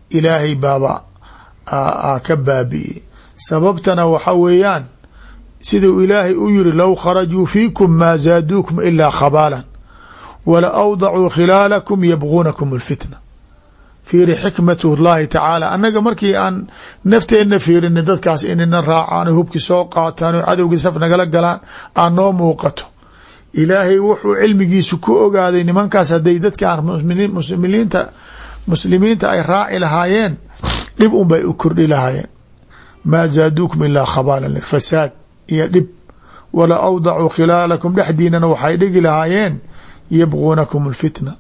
Speaker 1: ilaahay baaba ka baabi'iyey sababtana waxa weeyaan siduu ilaahay u yiri low kharajuu fiikum maa zaaduukum ilaa khabaalan wala awdacuu khilaalakum yabguunakum alfitna. Fiiri xikmat llahi tacaala annaga markii aan nafteenna fiirini dadkaas inayna raacaan hubki soo qaataan cadowgii saf nagala galaan aan noo muuqato ilaahay wuxuu cilmigiisu ku ogaaday nimankaas hadday dadkaan muslimiinta muslimiinta ay raaci lahaayeen dhib un bay u kordhi lahaayeen. Maa zaaduukum ilaa khabaalan fasaad iyo dhib. Wala awdacuu khilaalakum dhexdiinana waxay dhigi lahaayeen yabguunakum alfitna.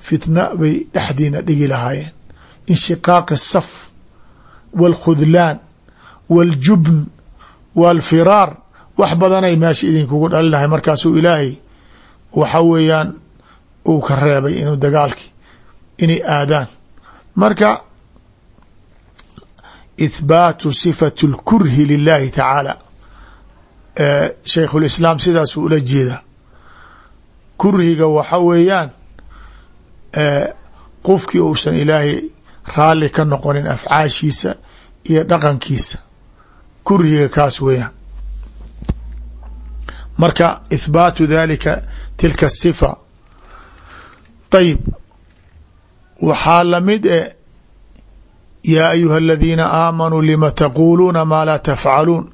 Speaker 1: Fitna bay dhexdiina dhigi lahaayeen. Inshiqaaqi asaf waalkhudlaan waaljubn waalfiraar wax badanay meesha idinkugu dhali lahay markaasuu ilaahay waxa weeyaan uu ka reebay inuu dagaalkii inay aadaan. Marka ithbaatu sifatu lkurhi lilahi tacaala. Shaykhulislaam sidaasuu ula jeedaa. Kurhiga waxa weeyaan qofkii uusan ilaahay raalli ka noqonin afcaashiisa iyo dhaqankiisa. Kurhiga kaas weeyaan marka ithbaatu dalika tilka sifa. Ayib waxaa la mid e yaa ayuha aladiina aamanuu lima taquuluuna maa laa tafcaluun?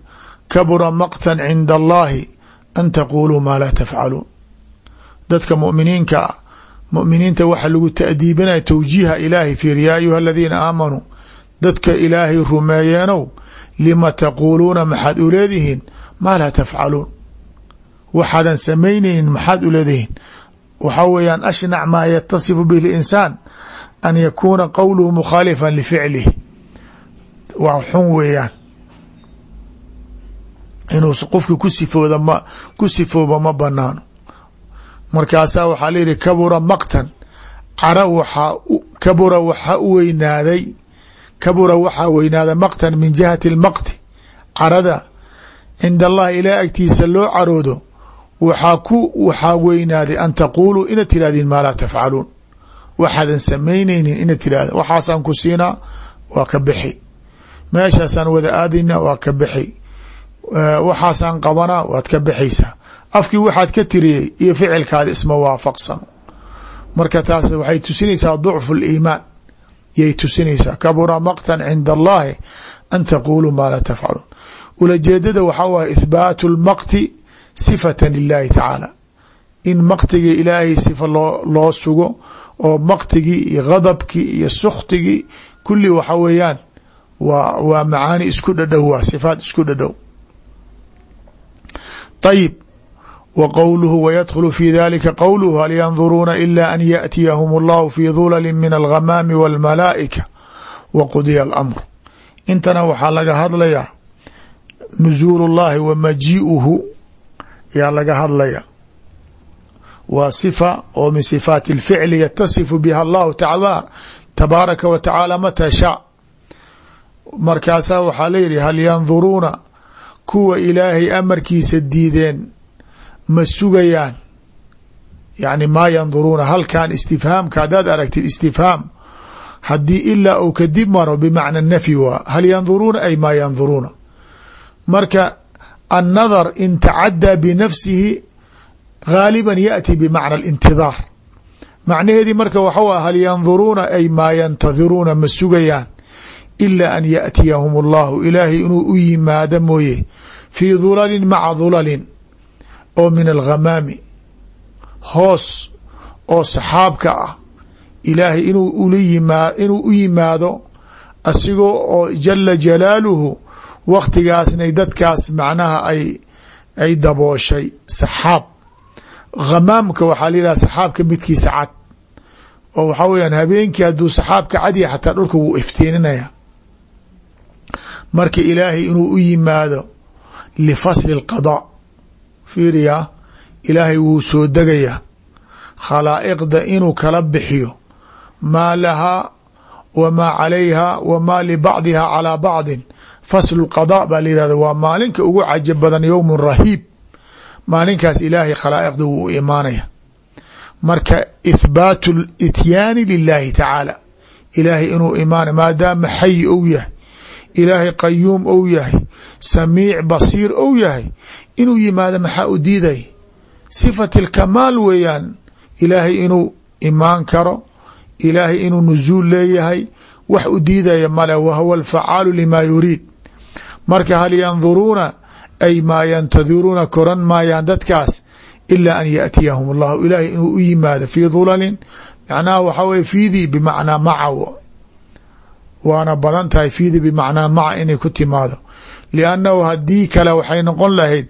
Speaker 1: Kabura maqtan cinda allahi an taquuluu maa laa tafcaluun. Dadka muminiinka a muminiinta waxa lagu taadiibinaya towjiiha ilaahay fiir yaa ayuha aladiina aamanuu dadka ilaahay rumeeyeenow lima taquuluuna maxaad u leedihiin? Maa laa tafcaluun waxaadan samaynaynin maxaad u leedihiin? Waxaa weeyaan ashnac maa yatasifu bihi linsaan an yakuuna qowluhu mukhaalifa lificlih waa xun weeyaan. Inuu qofki ku sifooda ma ku sifooba ma banaano markaasaa waxaa layihi kabura maqtan. Cara waxaa kabura waxaa u weynaaday kabura waxaa weynaaday maqtan min jihati lmaqti. Carada cinda allahi ilaah agtiisa loo caroodo waxaa ku waxaa weynaaday an taquuluu inaad tirahdeen maa laa tafcaluun waxaadan samaynaynin inaad tirahda waxaasaan ku siinaa waa ka bixi. Meeshaasaan wada aadayna waa ka bixi. Waxaasaan qabanaa waad ka bixaysaa afkii waxaad ka tiriyey iyo ficilkaada isma waafaqsano marka taas waxay tusinaysaa ducfu liimaan yay tusinaysaa. Kabura maqtan cinda allahi an taquuluu maa laa tafcaluun ulajeedada waxaa sifata lilahi tacaala in maqtigii ilaahay sifa loo loo sugo oo maqtigii iyo gadabkii iyo suktigii kulli waxa weeyaan waa waa macaani isku dhadhow waa sifaat isku dhadhow ayib w qowluhu wyadkhulu fi dalika qowluhu hal yanduruuna ila an yaأtiyahum اllahu fi dulali min alghamaami w اlmalaa'ika wa qudiya alamr intana waxaa laga hadlayaa nuzuul اllahi wa majii'uhu yaa laga hadlaya. Waa sifa oo min sifaati اlficli yatasifu biha allahu tabaaraka wa tacaala mata shaa markaasaa waxaa layihi hal yanduruuna kuwa ilaahay amarkiisa diideen ma sugayaan? Yani maa yanduruuna halkan istifhaamka haddaad aragtid istifhaam haddii ilaa uu kadib maro bimacna nafyi waa hal yanduruuna ay maa yanduruuna? Marka annadar in tacadaa binafsihi gaaliba yaأti bimacna اlintidaar macnaheedii marka waxa hal yanduruuna ay maa yantadiruuna ma sugayaan ila an yaأtiyahum اllahu ilaahay inuu u yimaado mooye fii dulalin maca dulalin oo min alghamaami hoos oo saxaabka ah ilaahay inuu ula yimaa inuu u yimaado asigoo oo jala jalaaluhu waktigaasnay dadkaas macnaha ay ay dabooshay. Saxaab. Khamaamka waxaa la yidhaha saxaabka midkiisa cad oo waxaa weyaan habeenkii hadduu saxaabka cadya xataa dhulka wuu iftiininaya. Marka ilaahay inuu u yimaado lifasli اlqadaa fiiriya ilaahay wuu soo degayaa khalaa'iqda inuu kala bixiyo maa lahaa wamaa calayha wamaa libacdiha calaa bacdin faslu اlqadaa baa la yihahda waa maalinka ugu cajab badan yowmun rahiib. Maalinkaas ilaahay khalaa'iqda wuu u imaanaya marka ithbaatu ityaani lilahi tacaala. Ilaahay inuu imaana maadaama xayi ou yahay ilaahay qayuum ou yahay samiic basiir ou yahay inuu yimaado maxaa u diiday? Sifat اlkamaal weeyaan. Ilaahay inuu imaan karo ilaahay inuu nuzuul leeyahay wax u diidaya male wahuwa alfacaalu lima yuriid marka hal yanduruuna ay ma yantadiruuna koran maayaan dadkaas ilaa an yaatiyahum allahu. Ilaahay inuu u yimaado fii dulalin. Macnaha waxaa weye fiidii bimacnaa maca w waana badan tahay fiidii bimacnaa maca inay ku timaado. Liannahu haddii kale waxay noqon lahayd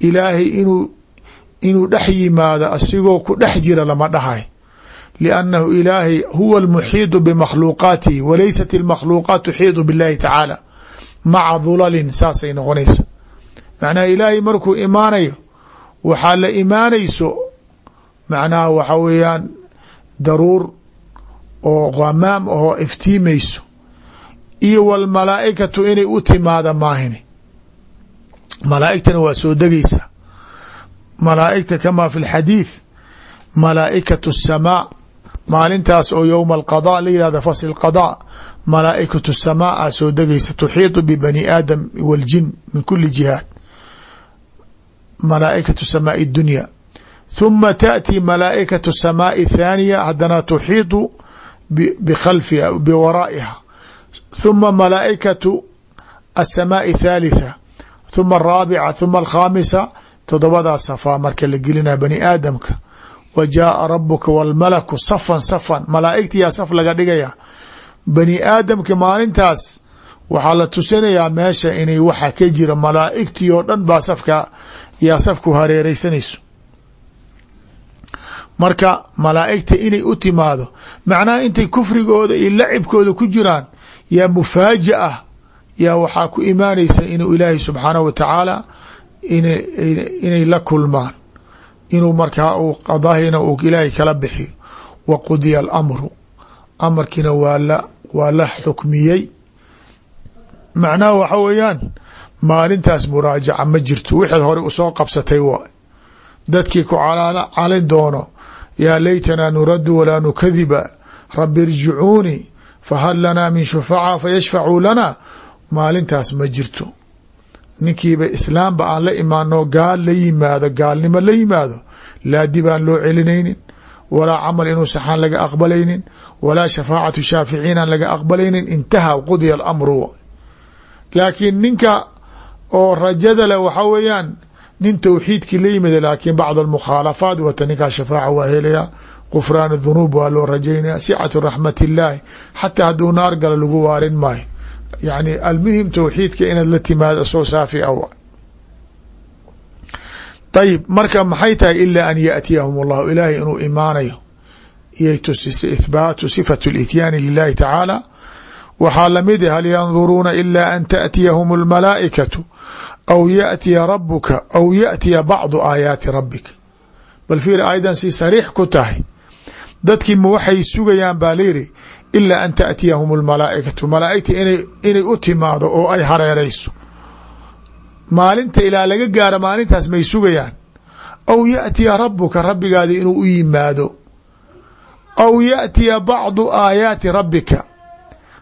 Speaker 1: ilaahay inuu inuu dhex yimaado asigoo ku dhex jira lama dhahay. Liannahu ilaahay huwa almuxiidu bimakhluuqaatihi walaysat almakhluuqaat tuxiidu billahi tacaala maca dulalin saasay noqonaysa. Macnaha ilaahay markuu imaanayo waxaa la imaanayso macnaha waxa weeyaan daruur oo qamaam ahoo iftiimayso iyo walmalaaikatu inay u timaada maahine malaaigtana waa soo degaysaa malaaigta kama fi lxadiid malaaikatu اsamaa maalintaas oo yowma alqada la yihahda fasl qadaa malaaئikaة الsamاء a soo degeysa tuxiiطu bbani aadam wاljin min kuli jihaad malaaئikaة samاء الdunya ثuma taأتي malaaئikaة الsamاء الثاaniية hadana tuxiiطu bkhalfiha bwaraa'iha ثuma malaaئikaة الsamاء الثاalitثة ثuma الraaبعة ثuma الkhaamisa todobadaa safaa marka la gelinaya bani aadamka wa jaaءa rabuka wاlmalaku safan safan malaaئigtiyaa saf laga dhigaya bani aadamka maalintaas waxaa la tusinayaa meesha inay waxa ka jira malaaئigtii oo dhan baa safka yaa safku hareereysanayso marka malaa'igta inay u timaado macnaha intay kufrigooda iyo lacibkooda ku jiraan yaa mufaaja ah yaa waxaa ku imaanaysa inuu ilaahay subxaanahu wa tacaala inay la kulmaan. Inuu markaa uu qadahina uu ilaahay kala bixiyo. Wa qudiya alamru amarkiina waa la waa la xukmiyey. Macnaha waxa weeyaan maalintaas muraajaca ma jirto. Wixaad hore u soo qabsatay waay dadkii ku calin doono yaa laytanaa nuraddu walaa nukadiba rabi irjicuunii fahal lanaa min shufacaa fayashfacuu lana. Maalintaas ma jirto. Ninkiiba islaamba aan la imaano gaal la yimaado gaalnimo la yimaado laa dib aan loo celinaynin walaa camal inuu saxaan laga aqbalaynin walaa shafaacatu shaaficiin aan laga aqbalaynin intaha qudiya alamru laakiin ninka oo rajada leh waxaa weeyaan nin towxiidkii la yimid laakiin bacd almukhaalafaat wata ninkaa shafaaca waa helaya gufraan dunuub waa loo rajaynaya sicatu raxmat illaahi xataa hadduu naar gala lagu waarin maayo yani almuhim towxiidka inaad la timaado soo saafi ayib marka maxay tahay ilaa an yaأtiyahum اllahu ilaahay inuu imaanayo iyay tusisay ithbaatu sifatu اlityaani lilahi tacaala waxaa lamid hal yanduruuna ila an taأtiyahum اlmalaa'ikatu aw yaأtiya rabuka aw yaأtiya bacdu aayaati rabika bal fiir ayadan si sariix ku tahay dadkii ma waxay sugayaan baa layidhi ilaa an taأtiyahum اlmalaa'ikatu malaa'igta inay u timaado oo ay hareereyso maalinta ilaa laga gaaro maalintaas may sugayaan. Aw yaأtiya rabuka rabbigaada inuu u yimaado. Aw yaأtiya bacdu aayaati rabbika.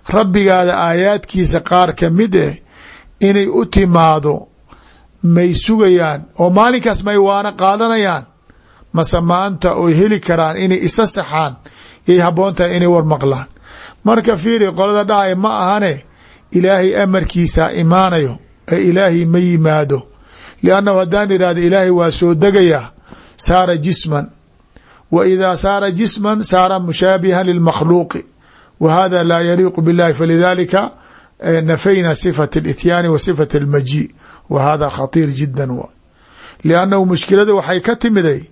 Speaker 1: Rabbigaada aayaadkiisa qaar ka mid eh inay u timaado may sugayaan oo maalinkaas may waana qaadanayaan. Mase maanta oy heli karaan inay isa saxaan yay haboon tahay inay war maqlaan. Marka fiiri qolada dhahaya ma ahane ilaahay amarkiisaa imaanayo ee ilaahay ma yimaado. Liannahu haddaan idhahda ilaahay waa soo degayaa saara jisman. Wa idaa saara jisman saara mushaabihan lilmakhluuqi. Wa hada laa yaliiqu billahi falidalika nafayna sifat lityaani wa sifat almaji wa hada khatiir jida w liannahu mushkilada waxay ka timiday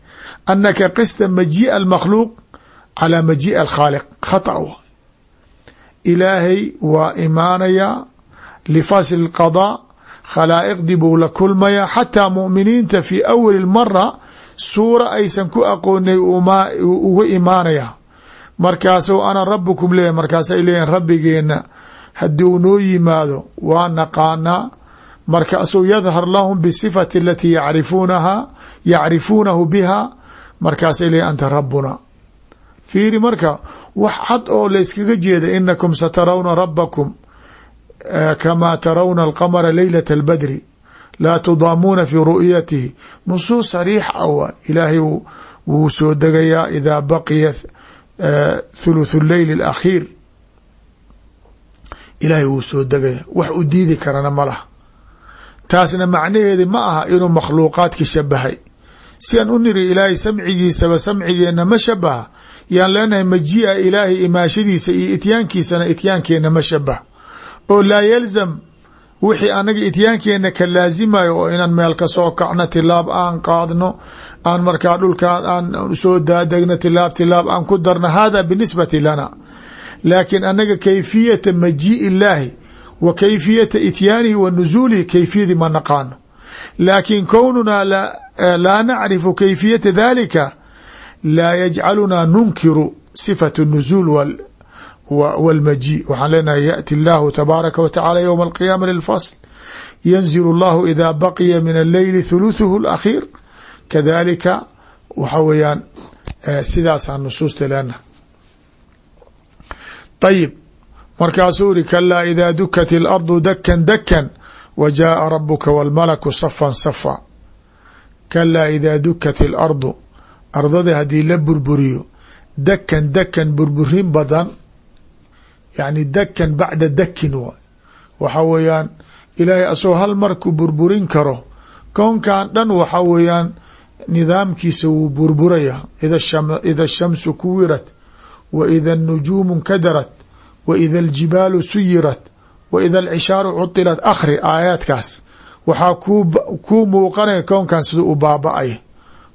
Speaker 1: anaka qista majii'a almakhluuq calaa majii'a alkhaaliq. Khata wa. Ilaahay waa imaanayaa lifasl qadaa khalaa'iqdii buu la kulmayaa xataa mu'miniinta fi awali mara suura aysan ku aqoonay uga imaanaya markaasuu ana rabukum leeyahy markaasay leeyihiin rabbigeena hadduu noo yimaado waa naqaanaa markaasuu yadhar lahum bisifati alatii yacrifuunaha yacrifuunahu biha markaasay leeyihiin anta rabbuna fiiri marka wax cad oo layskaga jeeda inakum satarawna rabakum kamaa tarawna alqamara leylat albadri laa tudaamuuna fi ru'yatihi nusuus sariix a wa ilaahay wuu soo degayaa idaa baqiya thuluthu leyl alakhiir ilaahay wuu soo degaya wax u diidi karana ma laha taasna macnaheedi ma aha inuu makhluuqaadki shabahay si aan u niri ilaahay samcigiisaba samcigeenna ma shabaha yaan leenahay majii'a ilaahay imaashadiisa iyo ityaankiisana ityaankeenna ma shabaha oo laa yalzam wixii anaga ityaankeenna ka laazimayo oo inaan meel ka soo kacno tilaab aan qaadno aan markaa dhulkaan aan soo daadegno tilaab tilaab aan ku darno hada binisbati lana. Laakiin anaga kayfiyata majii'i illaahi wa kayfiyata ityaanihi wa nusuulihi kayfiyadii ma naqaano. Laakiin kownunaa laa nacrifu kayfiyata dalika laa yajcalunaa nunkiru sifatu nusuul wاlmaji waxaan leenahay yaأti اllahu tabaaraka wa tacala ywma alqiyaama lilfasl yanzil اllahu ida baqiya min alleyli thuluthuhu اlakhiir kadalika waxa weeyaan sidaasaa nusuusta leenahay ayib markaasuu iri kalaa ida dukat اlardu dakan dakan wa jaءa rabuka wاlmalaku safan safa kalaa ida dukat اlardu ardada haddii la burburiyo dakan dakan burburin badan yani dakan bacda dakin waay waxa weeyaan ilaahay asagoo hal marku burburin karo. Kownkan dhan waxa weeyaan nidaamkiisa wuu burburaya ida shamsu kuwirat wa ida anujuumu nkadarat wa ida aljibaalu suyirat wa ida alcishaaru cudilat akhri aayaadkaas. Waxaa kuu muuqanaya kownkan siduu u baaba-ay.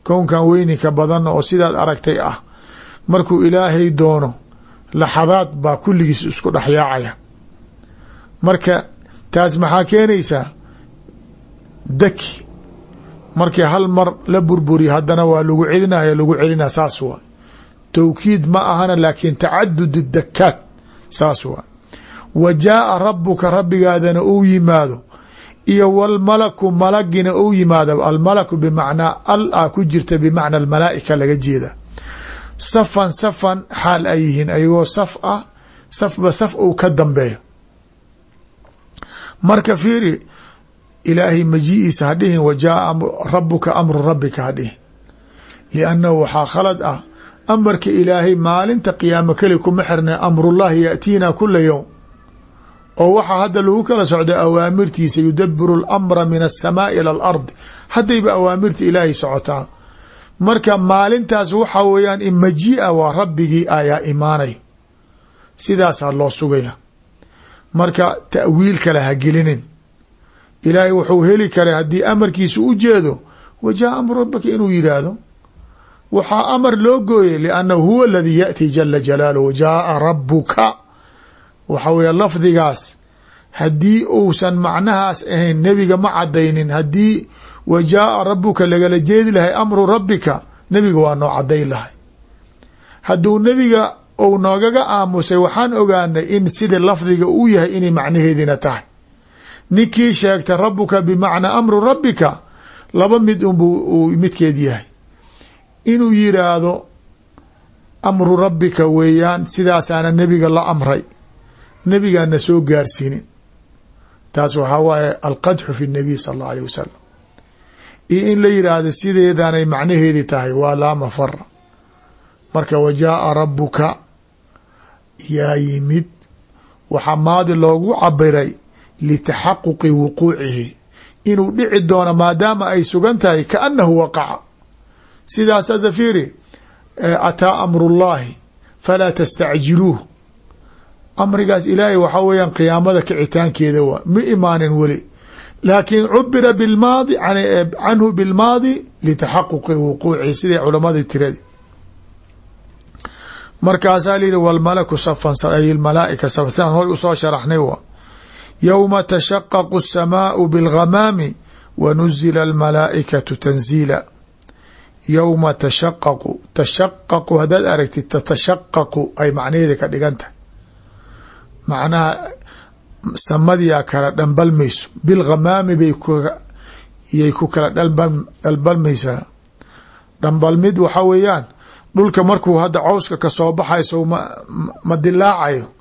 Speaker 1: Kownkan weyninka badanna oo sidaad aragtay ah. Markuu ilaahay doono laxadaad baa kulligiis isku dhexyaacaya marka taas maxaa keenaysaa? Daki markii hal mar la burburiyo haddana waa lagu celinaya lagu celinaya saas waa towkiid ma ahana laakiin tacadud dakaat saas waa wa jaaa rabuka rabbigaadana uu yimaado iyo walmalaku malagina uu yimaado. Almalaku bimacnaa al a ku jirta bimacna almalaaika laga jeeda safan safan xaal ay yihiin ayagoo saf ah safba saf uu ka dambeeyo. Marka fiiri ilaahay majii'iisa ha dhihin wa jaaa rabuka amru rabbika ha dhihin. Liannahu waxaa khalad ah amarka ilaahay maalinta qiyaamo keli kuma xirna amrullahi yaatiina kula yowm oo waxaa hadda lagu kala socda awaamirtiisa yudabiru alamra min aلsamaai ila alardi haddayba awaamirta ilaahay socotaa marka maalintaas waxa weeyaan majii'a waa rabbigii ayaa imaanay. Sidaasaa loo sugaya. Marka ta'wiil kale ha gelinin. Ilaahay wuxuu heli karay haddii amarkiisa u jeedo wa jaa amru rabbika inuu yidhaahdo. Waxaa amar loo gooyay liannahu huwa aladii yaأti jala jalaaluhu jaaa rabuka waxa weeye lafdigaas haddii uusan macnahaas ahayn nebiga ma cadaynin haddii wa jaaa rabuka lagala jeedi lahay amru rabbika. Nebiga waa noo cadayn lahay. Hadduu nebiga uu noogaga aamusay waxaan ogaanay in sida lafdiga uu yahay inay macnaheedina tahay. Ninkii sheegta rabuka bimacnaa amru rabbika laba mid unbuu uu midkeed yahay. Inuu yiraahdo amru rabbika weeyaan sidaasaana nebiga la amray. Nebigaana soo gaarsiinin. Taas waxaa waaye alqadxu fi nabiy sala allahu alيh wasalam iyo in la yidhaahdo sideedanay macnaheedi tahay waa laa mafara marka wa jaaa rabuka yaa yimid. Waxaa maadi loogu cabiray litaxaquqi wuquucihi. Inuu dhici doono maadaama ay sugan tahay kaanahu waqaca. Sidaas fiiri ataa amrullahi falaa tastacjiluuh. Amrigaas ilaahay waxaa weeyaan qiyaamada kicitaankeeda waa ma imaanin weli laakiin cubira bilmaadi eh, canhu bilmaadi litaxaquqi wuquuci siday culamadii tiradi. Markaasaa layihi wlmalaku safan ay malaaika safan. Sidaan hoy u soo sharaxnay w yowma tashaqaqu الsamaau bilghamaami wanuzila almalaa'ikatu tanziila. Yowma tashaqaqu tashaqaqu haddaad aragtid tatashaqaqu ay macnaheeda ka dhigan tahay. Macnaha samadiyaa kala dhambalmayso bilghamaami bay yay ku kala dhalbalmaysaa dhambalmid waxa weeyaan dhulka markuu hadda cawska ka soo baxayso ma dilaacayo.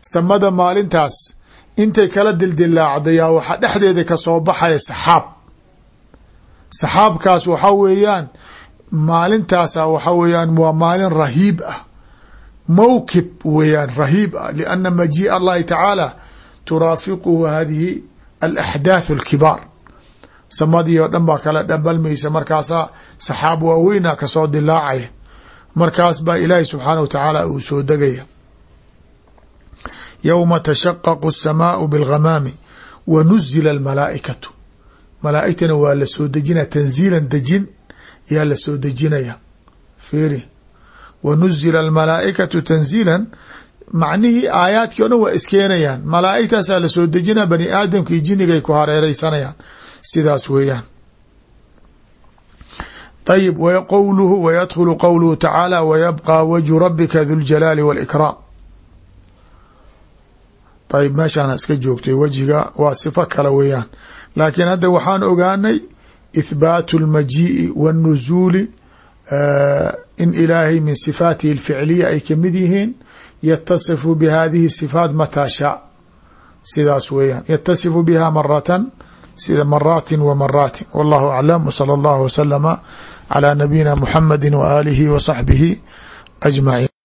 Speaker 1: Samada maalintaas intay kala dildilaacdayaa waxaa dhexdeeda ka soo baxaya saxaab. Saxaabkaas waxaa weeyaan maalintaasa waxaa weeyaan waa maalin rahiib ah. Mowkib weeyaan rahiib ah lianna majiiء allahi tacaala turaafiquhu hadihi alaxdaath alkibaar samadii oo dhan baa kala dhambalmaysa markaasaa saxaab waaweynaa ka soo dilaacaya markaas baa ilaahi subxaanah wa tacaala uu soo degaya yowma tashaqaqu asamaau bilghamaami wa nuzila almalaa'ikatu malaa'igtana waa la soo dejinaya tanziilan dejin yaa la soo dejinaya fiiri wa nuzila almalaa'ikatu tanziilan macnihii aayaadkii o dhan waa iskeenayaan malaa'igtaasaa la soo dejinaya bani aadamka iyo jinigay ku hareereysanayaan sidaas weeyaan ayib qowluhu wydkhulu qowluhu tacaala wayabqى wajhu rabika du ljalaali wاlkraam ayb meeshaana iska joogtay wejiga waa sifo kale weeyaan laakiin hadda waxaan ogaanay ithbaatu اlmajii'i wاnnuzuuli in ilaahay min sifaatihi اlficliya ay kamid yihiin yatasifu bihadihi sifaat mataa shaa sidaas weeyaan yatasifu biha maratan sida maraatin wa maraatin wallahu aclam wsala allahu wasalama calaa nabiyina muxamadi wa aalihi wa saxbihi ajmaciin